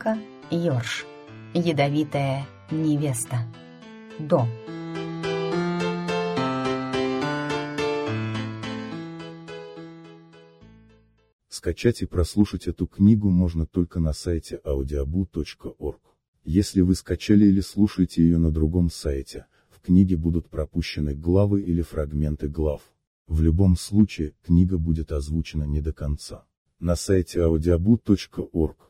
Ника Йорш. Ядовитая невеста. До. Скачать и прослушать эту книгу можно только на сайте audiobu.org. Если вы скачали или слушаете ее на другом сайте, в книге будут пропущены главы или фрагменты глав. В любом случае, книга будет озвучена не до конца. На сайте audiobu.org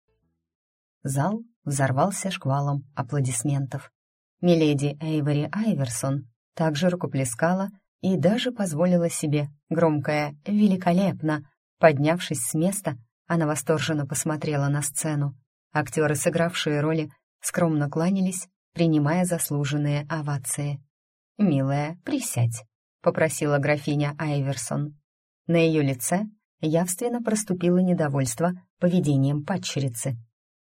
Зал взорвался шквалом аплодисментов. Миледи Эйвори Айверсон также рукоплескала и даже позволила себе громкое «великолепно». Поднявшись с места, она восторженно посмотрела на сцену. Актеры, сыгравшие роли, скромно кланялись, принимая заслуженные овации. «Милая, присядь», — попросила графиня Айверсон. На ее лице явственно проступило недовольство поведением падчерицы.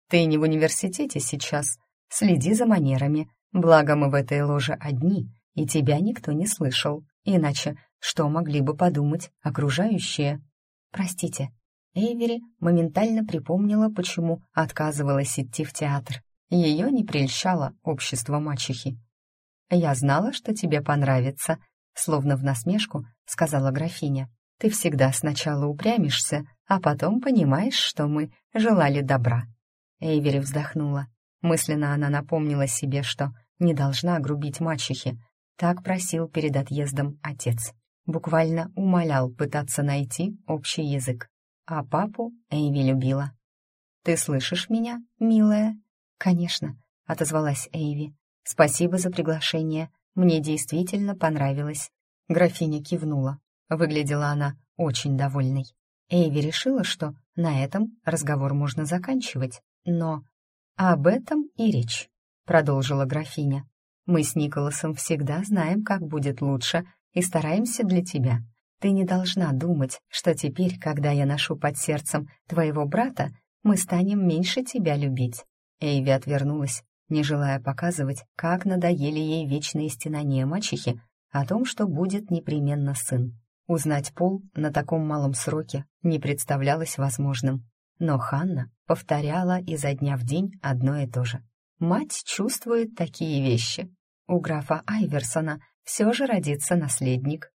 «Ты не в университете сейчас, следи за манерами, благо мы в этой ложе одни, и тебя никто не слышал. Иначе что могли бы подумать окружающие? Простите, Эйвери моментально припомнила, почему отказывалась идти в театр. Ее не прельщало общество мачехи. «Я знала, что тебе понравится», — словно в насмешку сказала графиня. «Ты всегда сначала упрямишься, а потом понимаешь, что мы желали добра». Эйвери вздохнула. Мысленно она напомнила себе, что не должна грубить мачехе, так просил перед отъездом отец. Буквально умолял пытаться найти общий язык. А папу Эйви любила. «Ты слышишь меня, милая?» «Конечно», — отозвалась Эйви. «Спасибо за приглашение. Мне действительно понравилось». Графиня кивнула. Выглядела она очень довольной. Эйви решила, что на этом разговор можно заканчивать. Но об этом и речь, продолжила графиня. Мы с Николасом всегда знаем, как будет лучше, и стараемся для тебя. Ты не должна думать, что теперь, когда я ношу под сердцем твоего брата, мы станем меньше тебя любить». Эйви отвернулась, не желая показывать, как надоели ей вечные стенания мачехи о том, что будет непременно сын. Узнать пол на таком малом сроке не представлялось возможным. Но Ханна повторяла изо дня в день одно и то же. Мать чувствует такие вещи. У графа Айверсона все же родится наследник.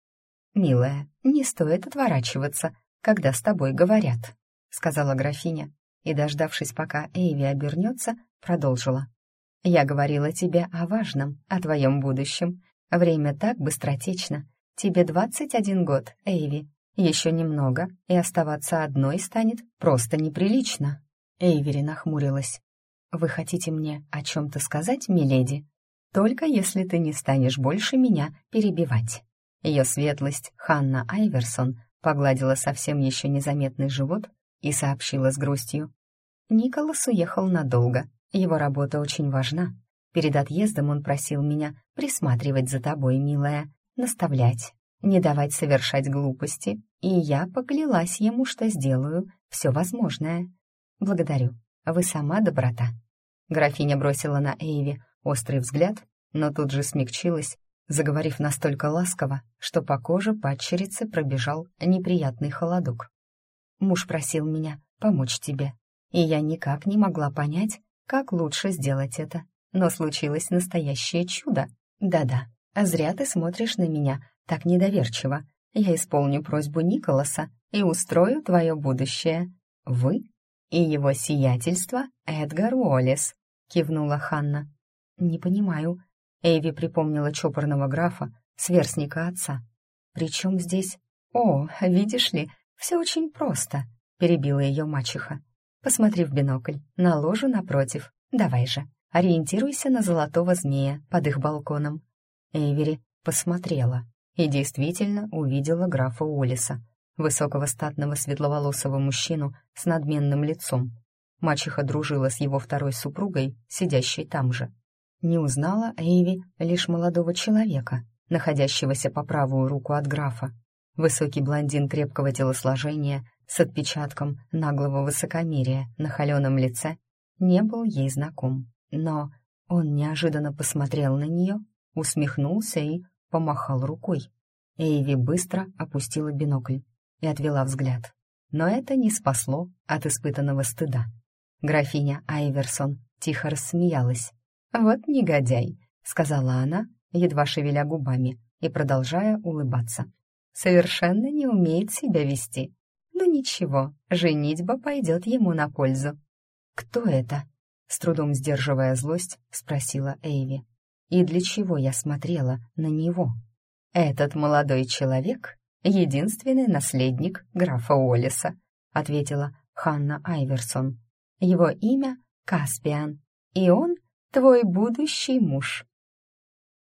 «Милая, не стоит отворачиваться, когда с тобой говорят», — сказала графиня, и, дождавшись, пока Эйви обернется, продолжила. «Я говорила тебе о важном, о твоем будущем. Время так быстротечно. Тебе двадцать один год, Эйви. Еще немного, и оставаться одной станет просто неприлично». Эйвери нахмурилась. «Вы хотите мне о чем-то сказать, миледи? Только если ты не станешь больше меня перебивать». Ее светлость Ханна Айверсон погладила совсем еще незаметный живот и сообщила с грустью. «Николас уехал надолго. Его работа очень важна. Перед отъездом он просил меня присматривать за тобой, милая, наставлять, не давать совершать глупости, и я поклялась ему, что сделаю все возможное. Благодарю. Вы сама доброта». Графиня бросила на Эйви острый взгляд, но тут же смягчилась, заговорив настолько ласково, что по коже падчерицы пробежал неприятный холодок. «Муж просил меня помочь тебе, и я никак не могла понять, как лучше сделать это. Но случилось настоящее чудо. Да-да, зря ты смотришь на меня так недоверчиво. Я исполню просьбу Николаса и устрою твое будущее. Вы и его сиятельство Эдгар Уоллес», — кивнула Ханна. «Не понимаю». Эйви припомнила чопорного графа, сверстника отца. «Причем здесь...» «О, видишь ли, все очень просто», — перебила ее мачеха. «Посмотри в бинокль, на ложу напротив. Давай же, ориентируйся на золотого змея под их балконом». Эйвери посмотрела и действительно увидела графа Уоллеса, высокого статного светловолосого мужчину с надменным лицом. Мачеха дружила с его второй супругой, сидящей там же. Не узнала Эйви лишь молодого человека, находящегося по правую руку от графа. Высокий блондин крепкого телосложения с отпечатком наглого высокомерия на холеном лице не был ей знаком. Но он неожиданно посмотрел на нее, усмехнулся и помахал рукой. Эйви быстро опустила бинокль и отвела взгляд. Но это не спасло от испытанного стыда. Графиня Айверсон тихо рассмеялась. «Вот негодяй», — сказала она, едва шевеля губами и продолжая улыбаться. «Совершенно не умеет себя вести. Ну ничего, женитьба пойдет ему на пользу». «Кто это?» — с трудом сдерживая злость, спросила Эйви. «И для чего я смотрела на него?» «Этот молодой человек — единственный наследник графа Олиса», — ответила Ханна Айверсон. «Его имя — Каспиан, и он — твой будущий муж».